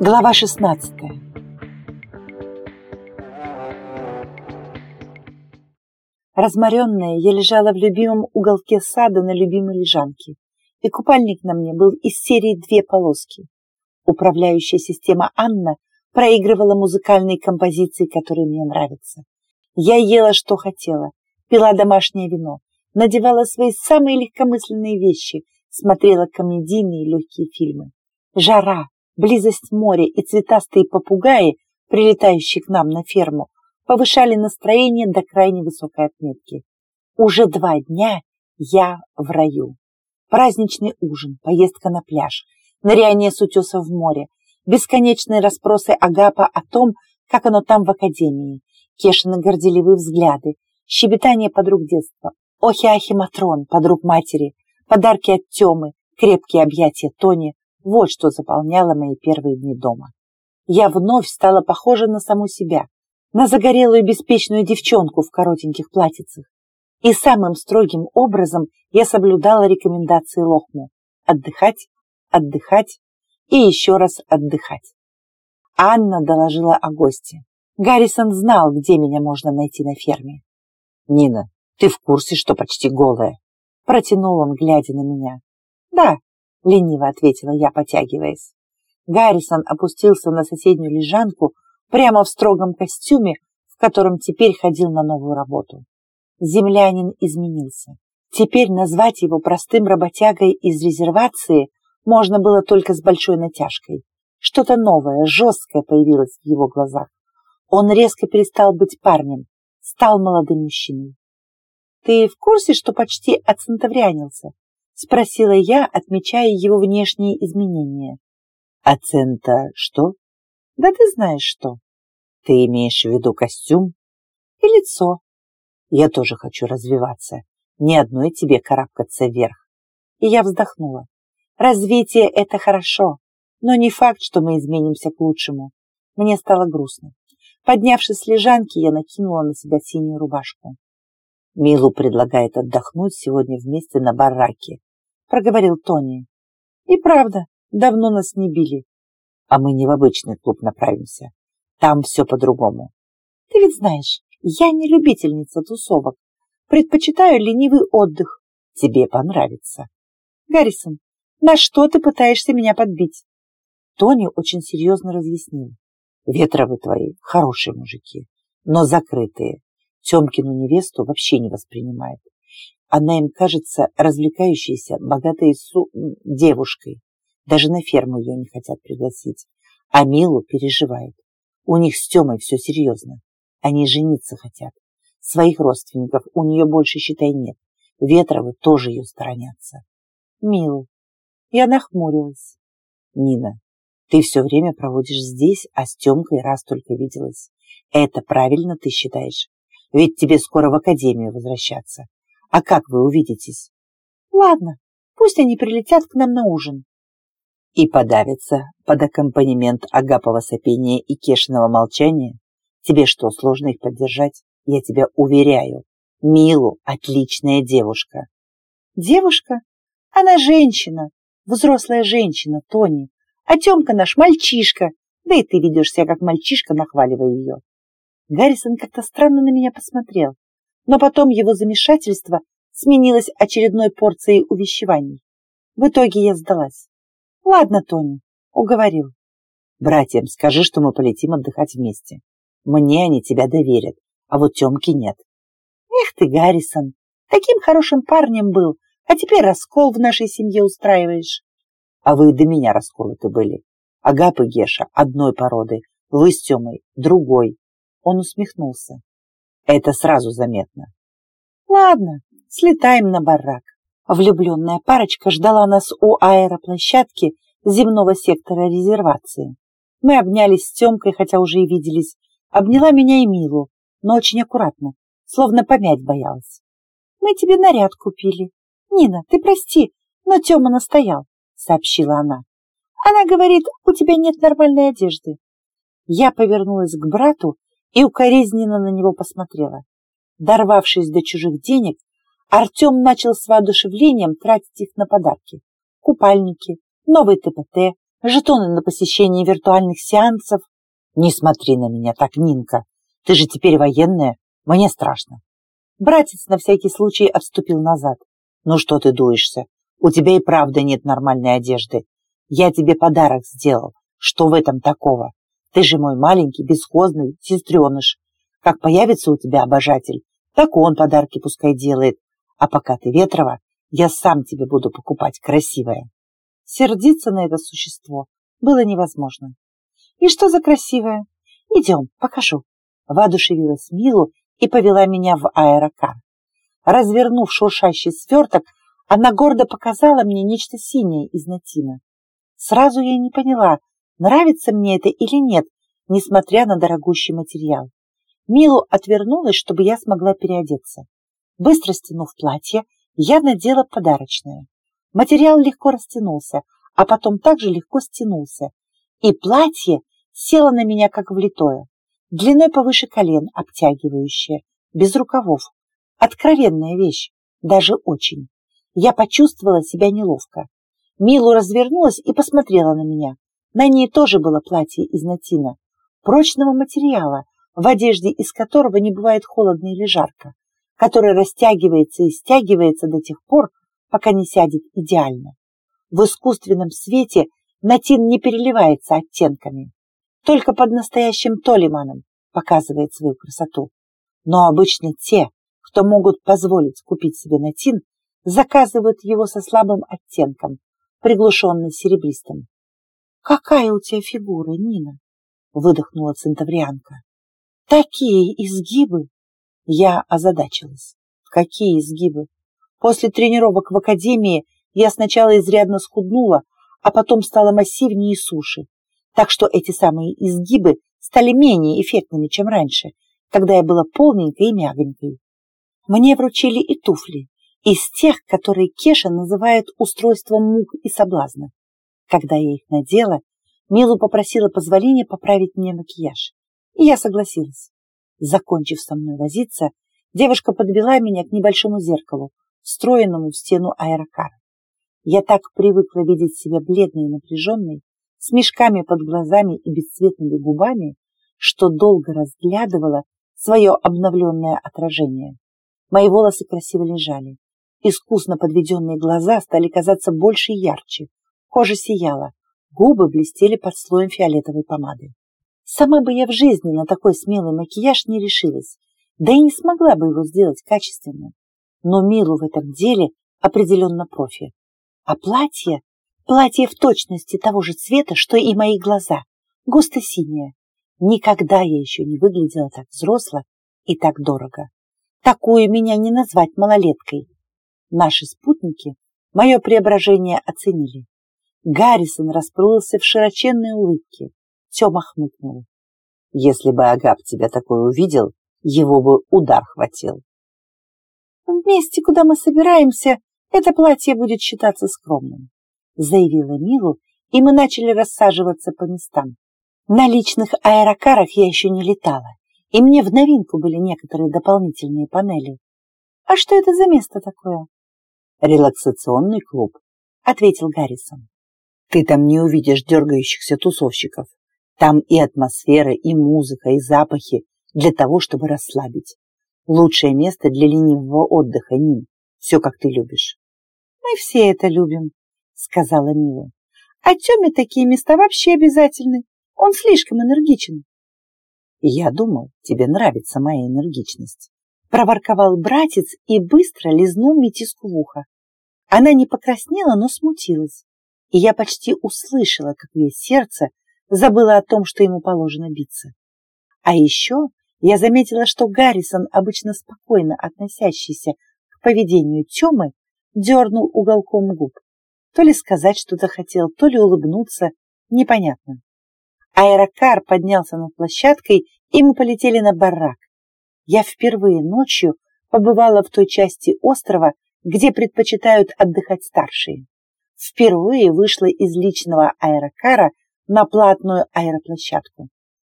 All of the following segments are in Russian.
Глава 16 Разморенная, я лежала в любимом уголке сада на любимой лежанке, и купальник на мне был из серии «Две полоски». Управляющая система Анна проигрывала музыкальные композиции, которые мне нравятся. Я ела, что хотела, пила домашнее вино, надевала свои самые легкомысленные вещи, смотрела комедийные легкие фильмы. Жара, близость моря и цветастые попугаи, прилетающие к нам на ферму, повышали настроение до крайне высокой отметки. Уже два дня я в раю. Праздничный ужин, поездка на пляж, ныряние с утеса в море, бесконечные расспросы Агапа о том, как оно там в академии, Кешины горделивые взгляды, щебетание подруг детства, охи-ахи Матрон, подруг матери, подарки от Темы, крепкие объятия Тони, вот что заполняло мои первые дни дома. Я вновь стала похожа на саму себя, на загорелую беспечную девчонку в коротеньких платьицах. И самым строгим образом я соблюдала рекомендации Лохму – отдыхать, отдыхать и еще раз отдыхать. Анна доложила о госте. Гаррисон знал, где меня можно найти на ферме. «Нина, ты в курсе, что почти голая?» Протянул он, глядя на меня. «Да», — лениво ответила я, потягиваясь. Гаррисон опустился на соседнюю лежанку прямо в строгом костюме, в котором теперь ходил на новую работу. Землянин изменился. Теперь назвать его простым работягой из резервации можно было только с большой натяжкой. Что-то новое, жесткое появилось в его глазах. Он резко перестал быть парнем, стал молодым мужчиной. «Ты в курсе, что почти оцентаврянился?» — спросила я, отмечая его внешние изменения. «Ацента что?» «Да ты знаешь что». «Ты имеешь в виду костюм?» «И лицо». «Я тоже хочу развиваться. Ни одной тебе карабкаться вверх». И я вздохнула. «Развитие — это хорошо, но не факт, что мы изменимся к лучшему». Мне стало грустно. Поднявшись с лежанки, я накинула на себя синюю рубашку. Милу предлагает отдохнуть сегодня вместе на бараке, проговорил Тони. И правда, давно нас не били. А мы не в обычный клуб направимся. Там все по-другому. Ты ведь знаешь, я не любительница тусовок. Предпочитаю ленивый отдых. Тебе понравится. Гаррисон, на что ты пытаешься меня подбить? Тони очень серьезно разъяснил. Ветровы твои хорошие мужики, но закрытые. Темкину невесту вообще не воспринимает. Она им кажется развлекающейся, богатой су... девушкой. Даже на ферму ее не хотят пригласить. А Милу переживает. У них с Темой все серьезно. Они жениться хотят. Своих родственников у нее больше, считай, нет. Ветровы тоже ее сторонятся. Милу. Я нахмурилась. Нина, ты все время проводишь здесь, а с Темкой раз только виделась. Это правильно ты считаешь? Ведь тебе скоро в академию возвращаться. А как вы увидитесь? Ладно, пусть они прилетят к нам на ужин. И подавятся под аккомпанемент Агапова сопения и Кешиного молчания? Тебе что, сложно их поддержать? Я тебя уверяю. Милу отличная девушка. Девушка? Она женщина, взрослая женщина, Тони. А Темка наш мальчишка, да и ты ведешь себя как мальчишка, нахваливая ее. Гаррисон как-то странно на меня посмотрел, но потом его замешательство сменилось очередной порцией увещеваний. В итоге я сдалась. Ладно, Тони, уговорил. Братьям скажи, что мы полетим отдыхать вместе. Мне они тебя доверят, а вот Темки нет. Эх ты, Гаррисон, таким хорошим парнем был, а теперь раскол в нашей семье устраиваешь. А вы до меня расколоты были. Агап и Геша одной породы, вы с Темой другой. Он усмехнулся. Это сразу заметно. Ладно, слетаем на барак. Влюбленная парочка ждала нас у аэроплощадки земного сектора резервации. Мы обнялись с Темкой, хотя уже и виделись. Обняла меня и Милу, но очень аккуратно, словно помять боялась. Мы тебе наряд купили. Нина, ты прости, но Тёма настоял сообщила она. Она говорит, у тебя нет нормальной одежды. Я повернулась к брату и укоризненно на него посмотрела. Дорвавшись до чужих денег, Артем начал с воодушевлением тратить их на подарки. Купальники, новый ТПТ, жетоны на посещение виртуальных сеансов. Не смотри на меня так, Нинка. Ты же теперь военная. Мне страшно. Братец на всякий случай отступил назад. Ну что ты дуешься? У тебя и правда нет нормальной одежды. Я тебе подарок сделал. Что в этом такого? Ты же мой маленький, бесхозный сестреныш. Как появится у тебя обожатель, так он подарки пускай делает. А пока ты ветрова, я сам тебе буду покупать красивое. Сердиться на это существо было невозможно. И что за красивое? Идем, покажу. Воодушевилась Милу и повела меня в аэрокар. Развернув шуршащий сверток, она гордо показала мне нечто синее из натина. Сразу я не поняла, нравится мне это или нет, несмотря на дорогущий материал. Милу отвернулась, чтобы я смогла переодеться. Быстро стянув платье, я надела подарочное. Материал легко растянулся, а потом также легко стянулся, и платье село на меня как влитое, длиной повыше колен, обтягивающее, без рукавов. Откровенная вещь, даже очень. Я почувствовала себя неловко. Милу развернулась и посмотрела на меня. На ней тоже было платье из натина, прочного материала, в одежде из которого не бывает холодно или жарко, который растягивается и стягивается до тех пор, пока не сядет идеально. В искусственном свете натин не переливается оттенками. Только под настоящим Толиманом показывает свою красоту. Но обычно те, кто могут позволить купить себе натин, заказывают его со слабым оттенком, приглушенно серебристым. «Какая у тебя фигура, Нина?» — выдохнула центаврианка. «Такие изгибы!» Я озадачилась. «Какие изгибы?» После тренировок в академии я сначала изрядно схуднула, а потом стала массивнее и суше. Так что эти самые изгибы стали менее эффектными, чем раньше, когда я была полненькой и мягонькой. Мне вручили и туфли, из тех, которые Кеша называет устройством мук и соблазна. Когда я их надела, Милу попросила позволения поправить мне макияж, и я согласилась. Закончив со мной возиться, девушка подвела меня к небольшому зеркалу, встроенному в стену аэрокара. Я так привыкла видеть себя бледной и напряженной, с мешками под глазами и бесцветными губами, что долго разглядывала свое обновленное отражение. Мои волосы красиво лежали. Искусно подведенные глаза стали казаться больше и ярче. Кожа сияла, губы блестели под слоем фиолетовой помады. Сама бы я в жизни на такой смелый макияж не решилась, да и не смогла бы его сделать качественно но Милу в этом деле определенно профи. А платье? Платье в точности того же цвета, что и мои глаза, густо-синее. Никогда я еще не выглядела так взросло и так дорого. Такую меня не назвать малолеткой. Наши спутники мое преображение оценили. Гаррисон расплылся в широченной улыбке. Тёма хмыкнул. Если бы Агап тебя такой увидел, его бы удар хватил. В месте, куда мы собираемся, это платье будет считаться скромным, заявила Милу, и мы начали рассаживаться по местам. На личных аэрокарах я еще не летала, и мне в новинку были некоторые дополнительные панели. А что это за место такое? Релаксационный клуб, ответил Гаррисон. Ты там не увидишь дергающихся тусовщиков. Там и атмосфера, и музыка, и запахи для того, чтобы расслабить. Лучшее место для ленивого отдыха, Нин. Все, как ты любишь. Мы все это любим, сказала Мила. А Тёме такие места вообще обязательны. Он слишком энергичен. Я думал, тебе нравится моя энергичность. Проворковал братец и быстро лизнул метиску в ухо. Она не покраснела, но смутилась. И я почти услышала, как ее сердце забыло о том, что ему положено биться. А еще я заметила, что Гаррисон, обычно спокойно относящийся к поведению Тёмы, дернул уголком губ. То ли сказать что-то хотел, то ли улыбнуться, непонятно. Аэрокар поднялся над площадкой, и мы полетели на барак. Я впервые ночью побывала в той части острова, где предпочитают отдыхать старшие. Впервые вышла из личного аэрокара на платную аэроплощадку.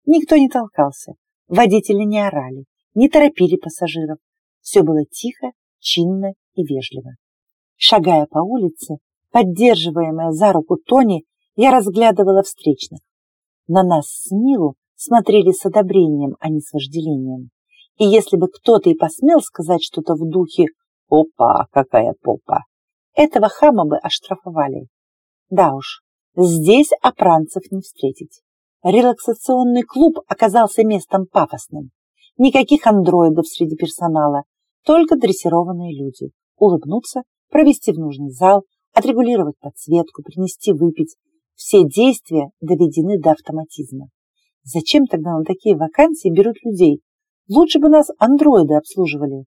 Никто не толкался, Водители не орали, не торопили пассажиров. Все было тихо, чинно и вежливо. Шагая по улице, поддерживаемая за руку Тони, я разглядывала встречных. На нас с Милу смотрели с одобрением, а не с вожделением. И если бы кто-то и посмел сказать что-то в духе «Опа, какая попа!», этого хама бы оштрафовали. Да уж, здесь опранцев не встретить. Релаксационный клуб оказался местом пафосным. Никаких андроидов среди персонала, только дрессированные люди. Улыбнуться, провести в нужный зал, отрегулировать подсветку, принести выпить. Все действия доведены до автоматизма. Зачем тогда на такие вакансии берут людей? Лучше бы нас андроиды обслуживали.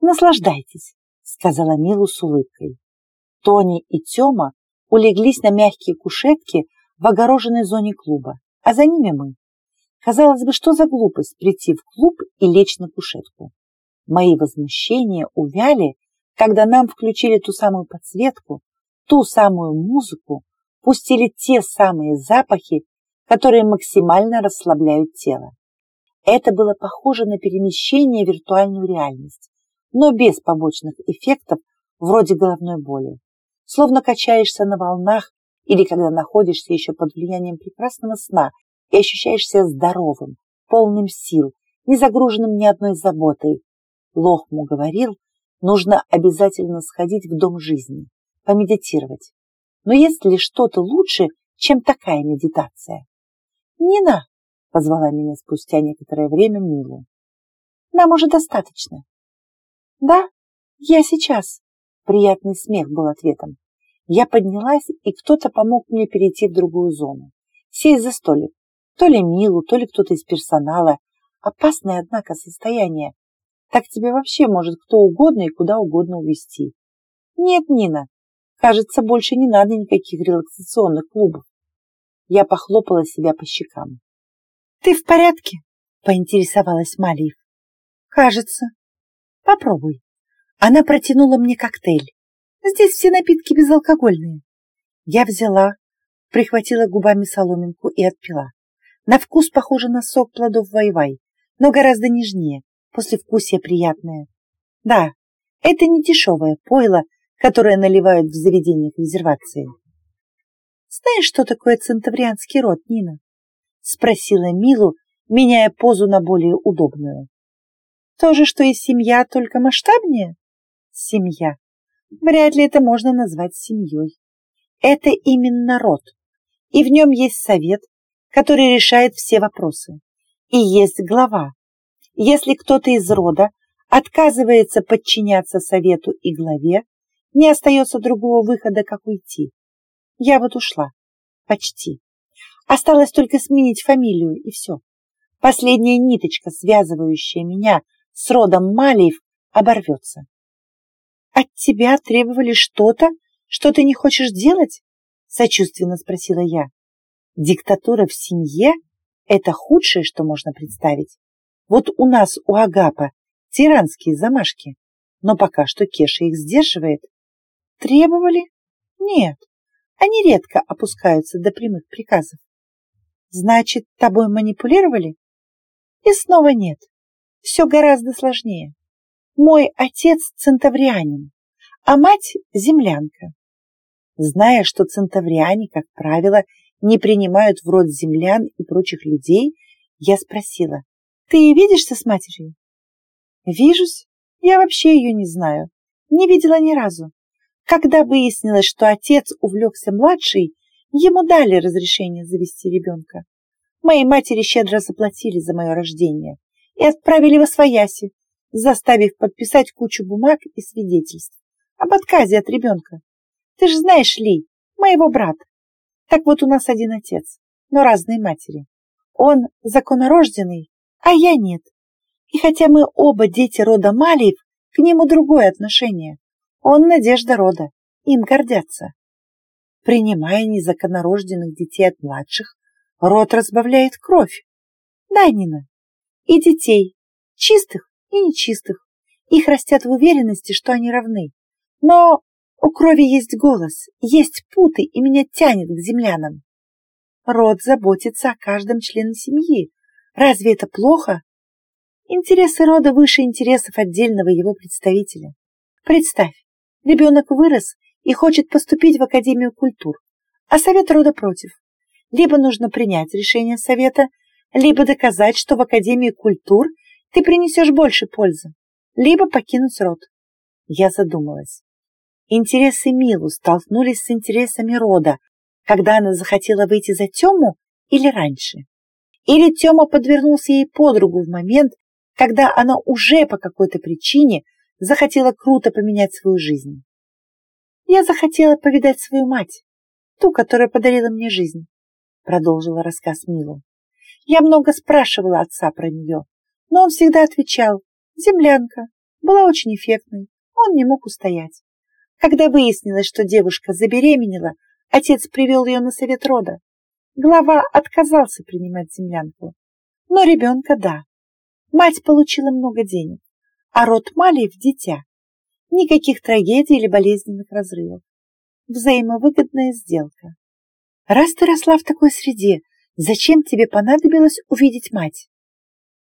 Наслаждайтесь, сказала Милу с улыбкой. Тони и Тёма улеглись на мягкие кушетки в огороженной зоне клуба, а за ними мы. Казалось бы, что за глупость прийти в клуб и лечь на кушетку. Мои возмущения увяли, когда нам включили ту самую подсветку, ту самую музыку, пустили те самые запахи, которые максимально расслабляют тело. Это было похоже на перемещение в виртуальную реальность, но без побочных эффектов вроде головной боли. Словно качаешься на волнах или когда находишься еще под влиянием прекрасного сна и ощущаешься здоровым, полным сил, не загруженным ни одной заботой. Лохму говорил, нужно обязательно сходить в дом жизни, помедитировать. Но есть ли что-то лучше, чем такая медитация? «Нина!» — позвала меня спустя некоторое время Милу. «Нам уже достаточно». «Да, я сейчас». Приятный смех был ответом. Я поднялась, и кто-то помог мне перейти в другую зону. Сесть за столик. То ли Милу, то ли кто-то из персонала. Опасное, однако, состояние. Так тебе вообще может кто угодно и куда угодно увезти. Нет, Нина, кажется, больше не надо никаких релаксационных клубов. Я похлопала себя по щекам. «Ты в порядке?» — поинтересовалась Малиев. «Кажется. Попробуй». Она протянула мне коктейль. «Здесь все напитки безалкогольные». Я взяла, прихватила губами соломинку и отпила. На вкус похоже на сок плодов вайвай, но гораздо нежнее, послевкусие приятное. Да, это не дешевое пойло, которое наливают в заведениях резервации. Знаешь, что такое центаврианский род, Нина? Спросила Милу, меняя позу на более удобную. То же, что и семья, только масштабнее? Семья. Вряд ли это можно назвать семьей. Это именно род. И в нем есть совет, который решает все вопросы. И есть глава. Если кто-то из рода отказывается подчиняться совету и главе, не остается другого выхода, как уйти. Я вот ушла. Почти. Осталось только сменить фамилию, и все. Последняя ниточка, связывающая меня с родом Малиев, оборвется. От тебя требовали что-то, что ты не хочешь делать? Сочувственно спросила я. Диктатура в семье – это худшее, что можно представить. Вот у нас, у Агапа, тиранские замашки, но пока что Кеша их сдерживает. Требовали? Нет, они редко опускаются до прямых приказов. Значит, тобой манипулировали? И снова нет. Все гораздо сложнее. Мой отец центаврианин, а мать землянка. Зная, что центавриане, как правило, не принимают в рот землян и прочих людей, я спросила, ты видишься с матерью? Вижусь. Я вообще ее не знаю. Не видела ни разу. Когда выяснилось, что отец увлекся младшей, ему дали разрешение завести ребенка. Моей матери щедро заплатили за мое рождение и отправили во свояси, заставив подписать кучу бумаг и свидетельств об отказе от ребенка. Ты же знаешь, Ли, моего брата. Так вот у нас один отец, но разные матери. Он законорожденный, а я нет. И хотя мы оба дети рода Малиев, к нему другое отношение. Он надежда рода, им гордятся. Принимая незаконнорожденных детей от младших, род разбавляет кровь. Да, Нина, и детей, чистых и нечистых. Их растят в уверенности, что они равны. Но у крови есть голос, есть путы, и меня тянет к землянам. Род заботится о каждом члене семьи. Разве это плохо? Интересы рода выше интересов отдельного его представителя. Представь, Ребенок вырос и хочет поступить в Академию культур, а совет рода против. Либо нужно принять решение совета, либо доказать, что в Академии культур ты принесешь больше пользы, либо покинуть род. Я задумалась. Интересы Милу столкнулись с интересами рода, когда она захотела выйти за Тему или раньше. Или Тема подвернулся ей подругу в момент, когда она уже по какой-то причине захотела круто поменять свою жизнь. Я захотела повидать свою мать, ту, которая подарила мне жизнь, продолжила рассказ Милу. Я много спрашивала отца про нее, но он всегда отвечал, землянка, была очень эффектной, он не мог устоять. Когда выяснилось, что девушка забеременела, отец привел ее на совет рода. Глава отказался принимать землянку, но ребенка да. Мать получила много денег, а род Малиев – дитя. Никаких трагедий или болезненных разрывов. Взаимовыгодная сделка. Раз ты росла в такой среде, зачем тебе понадобилось увидеть мать?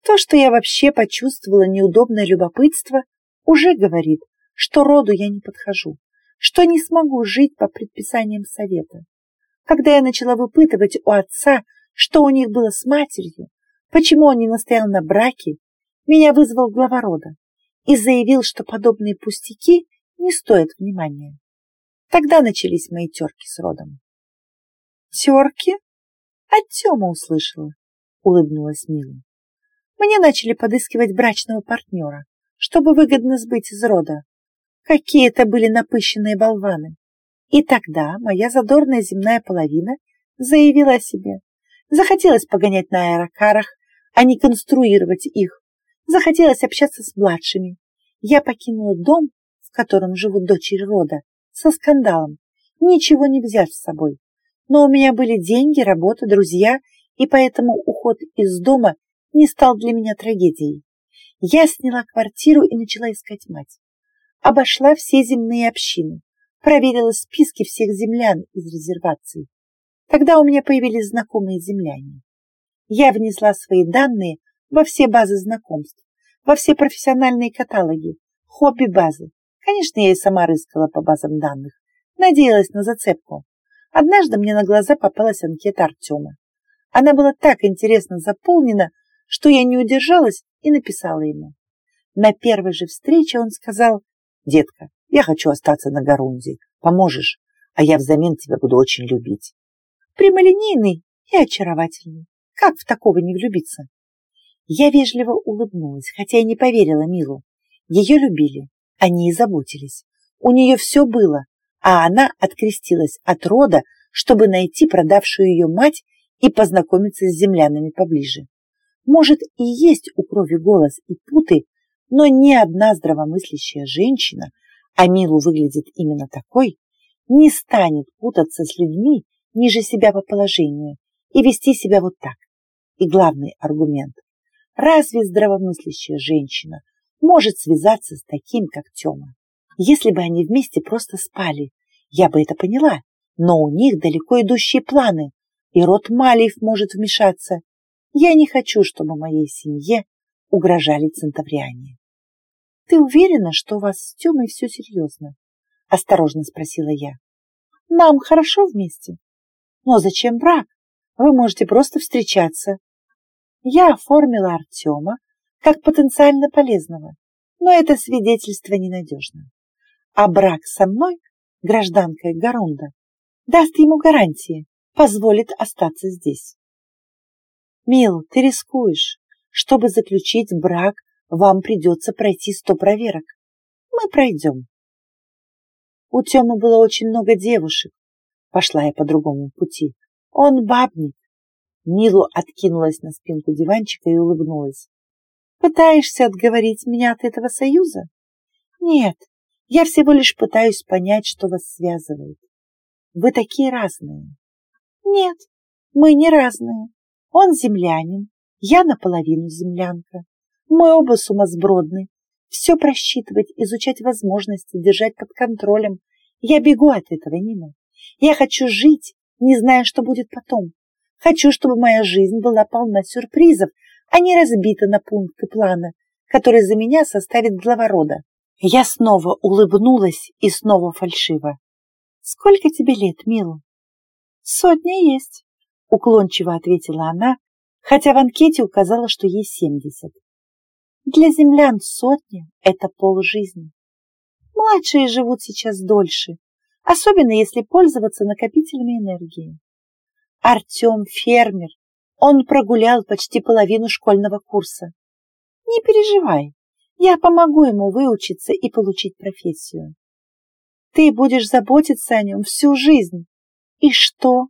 То, что я вообще почувствовала неудобное любопытство, уже говорит, что роду я не подхожу, что не смогу жить по предписаниям совета. Когда я начала выпытывать у отца, что у них было с матерью, почему он не настоял на браке, меня вызвал глава рода и заявил, что подобные пустяки не стоят внимания. Тогда начались мои терки с родом. Терки? От Тёма услышала, улыбнулась Мила. Мне начали подыскивать брачного партнера, чтобы выгодно сбыть из рода. Какие это были напыщенные болваны. И тогда моя задорная земная половина заявила о себе. Захотелось погонять на аэрокарах, а не конструировать их. Захотелось общаться с младшими. Я покинула дом, в котором живут дочери рода, со скандалом, ничего не взяв с собой. Но у меня были деньги, работа, друзья, и поэтому уход из дома не стал для меня трагедией. Я сняла квартиру и начала искать мать. Обошла все земные общины, проверила списки всех землян из резервации. Тогда у меня появились знакомые земляне. Я внесла свои данные во все базы знакомств, во все профессиональные каталоги, хобби-базы. Конечно, я и сама рыскала по базам данных, надеялась на зацепку. Однажды мне на глаза попалась анкета Артема. Она была так интересно заполнена, что я не удержалась и написала ему. На первой же встрече он сказал, «Детка, я хочу остаться на Гарунде. Поможешь, а я взамен тебя буду очень любить». Прямолинейный и очаровательный. Как в такого не влюбиться? Я вежливо улыбнулась, хотя и не поверила Милу. Ее любили, они и заботились. У нее все было, а она открестилась от рода, чтобы найти продавшую ее мать и познакомиться с землянами поближе. Может, и есть у крови голос и путы, но ни одна здравомыслящая женщина, а Милу выглядит именно такой, не станет путаться с людьми ниже себя по положению и вести себя вот так. И главный аргумент. Разве здравомыслящая женщина может связаться с таким, как Тёма? Если бы они вместе просто спали, я бы это поняла, но у них далеко идущие планы, и род Малиев может вмешаться. Я не хочу, чтобы моей семье угрожали центавриане. — Ты уверена, что у вас с Тёмой все серьезно? — осторожно спросила я. — Нам хорошо вместе. Но зачем брак? Вы можете просто встречаться. Я оформила Артема как потенциально полезного, но это свидетельство ненадежно. А брак со мной, гражданкой Гарунда, даст ему гарантии, позволит остаться здесь. Мил, ты рискуешь. Чтобы заключить брак, вам придется пройти сто проверок. Мы пройдем. У Тёмы было очень много девушек. Пошла я по другому пути. Он бабник. Милу откинулась на спинку диванчика и улыбнулась. Пытаешься отговорить меня от этого союза? Нет, я всего лишь пытаюсь понять, что вас связывает. Вы такие разные. Нет, мы не разные. Он землянин, я наполовину землянка. Мы оба сумасбродны. Все просчитывать, изучать возможности, держать под контролем. Я бегу от этого, Нина. Я хочу жить, не зная, что будет потом. Хочу, чтобы моя жизнь была полна сюрпризов, а не разбита на пункты плана, который за меня составит глава рода. Я снова улыбнулась и снова фальшиво. «Сколько тебе лет, Милу?» «Сотня есть», — уклончиво ответила она, хотя в анкете указала, что ей семьдесят. «Для землян сотня — это полжизни. Младшие живут сейчас дольше, особенно если пользоваться накопителями энергии. Артем фермер, он прогулял почти половину школьного курса. Не переживай, я помогу ему выучиться и получить профессию. Ты будешь заботиться о нем всю жизнь. И что?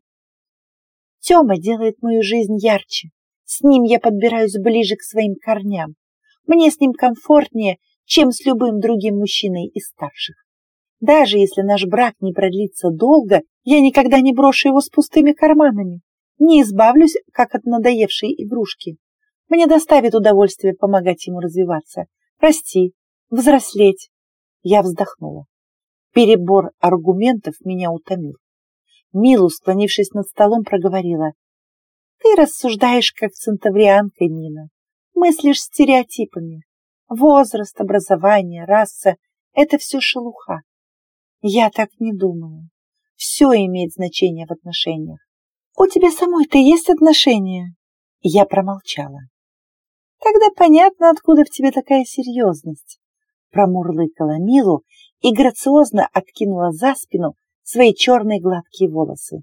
Тёма делает мою жизнь ярче. С ним я подбираюсь ближе к своим корням. Мне с ним комфортнее, чем с любым другим мужчиной из старших. Даже если наш брак не продлится долго, я никогда не брошу его с пустыми карманами, не избавлюсь, как от надоевшей игрушки. Мне доставит удовольствие помогать ему развиваться, расти, взрослеть. Я вздохнула. Перебор аргументов меня утомил. Милу, склонившись над столом, проговорила. Ты рассуждаешь, как центаврианка, Нина. Мыслишь стереотипами. Возраст, образование, раса — это все шелуха. Я так не думаю. Все имеет значение в отношениях. У тебя самой-то есть отношения? Я промолчала. Тогда понятно, откуда в тебе такая серьезность. Промурлыкала Милу и грациозно откинула за спину свои черные гладкие волосы.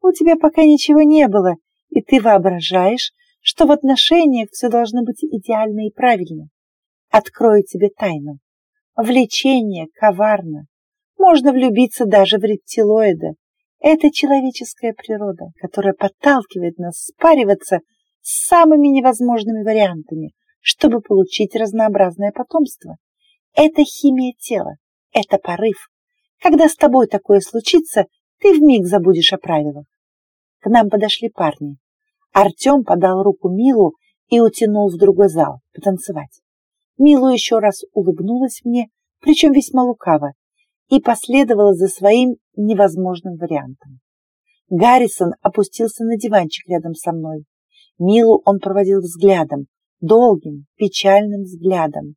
У тебя пока ничего не было, и ты воображаешь, что в отношениях все должно быть идеально и правильно. Открою тебе тайну. Влечение коварно. Можно влюбиться даже в рептилоида. Это человеческая природа, которая подталкивает нас спариваться с самыми невозможными вариантами, чтобы получить разнообразное потомство. Это химия тела, это порыв. Когда с тобой такое случится, ты вмиг забудешь о правилах. К нам подошли парни. Артем подал руку Милу и утянул в другой зал потанцевать. Милу еще раз улыбнулась мне, причем весьма лукаво, и последовала за своим невозможным вариантом. Гаррисон опустился на диванчик рядом со мной. Милу он проводил взглядом, долгим, печальным взглядом.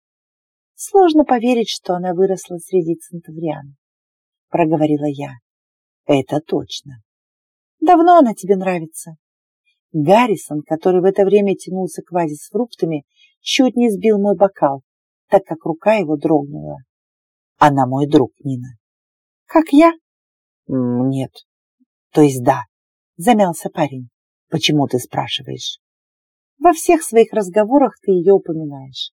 Сложно поверить, что она выросла среди центавриан, проговорила я. Это точно. Давно она тебе нравится? Гаррисон, который в это время тянулся к вазе с фруктами, чуть не сбил мой бокал, так как рука его дрогнула. Она мой друг, Нина. Как я? Нет. То есть да. Замялся парень. Почему ты спрашиваешь? Во всех своих разговорах ты ее упоминаешь.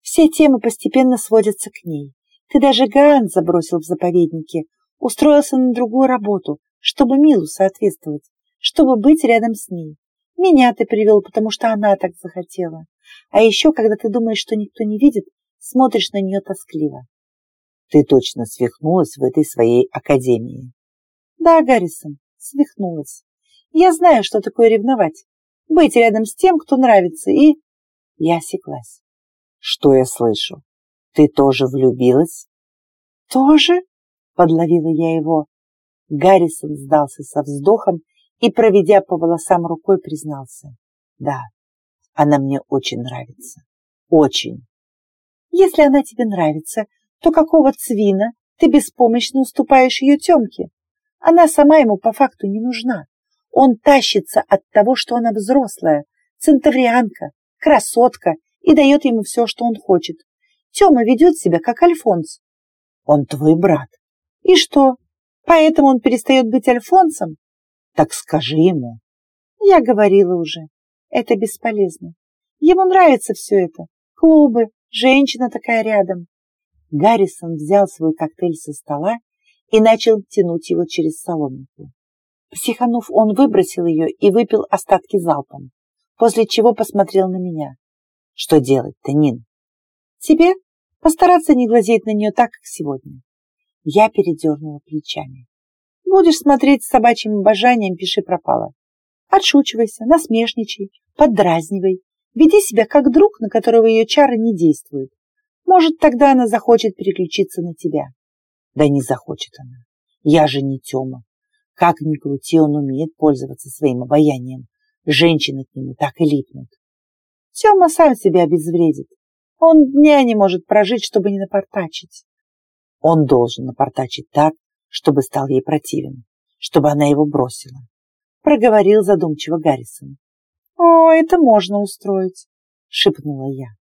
Все темы постепенно сводятся к ней. Ты даже Гаан забросил в заповеднике, устроился на другую работу, чтобы Милу соответствовать, чтобы быть рядом с ней. Меня ты привел, потому что она так захотела. А еще, когда ты думаешь, что никто не видит, смотришь на нее тоскливо. Ты точно свихнулась в этой своей академии. Да, Гаррисон, свихнулась. Я знаю, что такое ревновать. Быть рядом с тем, кто нравится, и... Я осеклась. Что я слышу? Ты тоже влюбилась? Тоже? Подловила я его. Гаррисон сдался со вздохом и, проведя по волосам рукой, признался. Да, она мне очень нравится. Очень. Если она тебе нравится, то какого цвина ты беспомощно уступаешь ее Темке? Она сама ему по факту не нужна. Он тащится от того, что она взрослая, центаврианка, красотка и дает ему все, что он хочет. Тема ведет себя, как Альфонс. Он твой брат. И что? Поэтому он перестает быть Альфонсом? Так скажи ему. Я говорила уже. Это бесполезно. Ему нравится все это. Клубы, женщина такая рядом. Гаррисон взял свой коктейль со стола и начал тянуть его через соломинку. Психанув, он выбросил ее и выпил остатки залпом, после чего посмотрел на меня. Что делать-то, Нин? Тебе постараться не глазеть на нее так, как сегодня. Я передернула плечами. Будешь смотреть с собачьим обожанием, пиши пропало. Отшучивайся, насмешничай, поддразнивай. Веди себя как друг, на которого ее чары не действуют. Может, тогда она захочет переключиться на тебя. Да не захочет она. Я же не Тёма. Как ни крути, он умеет пользоваться своим обаянием. Женщины к нему так и липнут. Тёма сам себя обезвредит. Он дня не может прожить, чтобы не напортачить. Он должен напортачить так, чтобы стал ей противен, чтобы она его бросила, проговорил задумчиво Гаррисон. «О, это можно устроить», — шепнула я.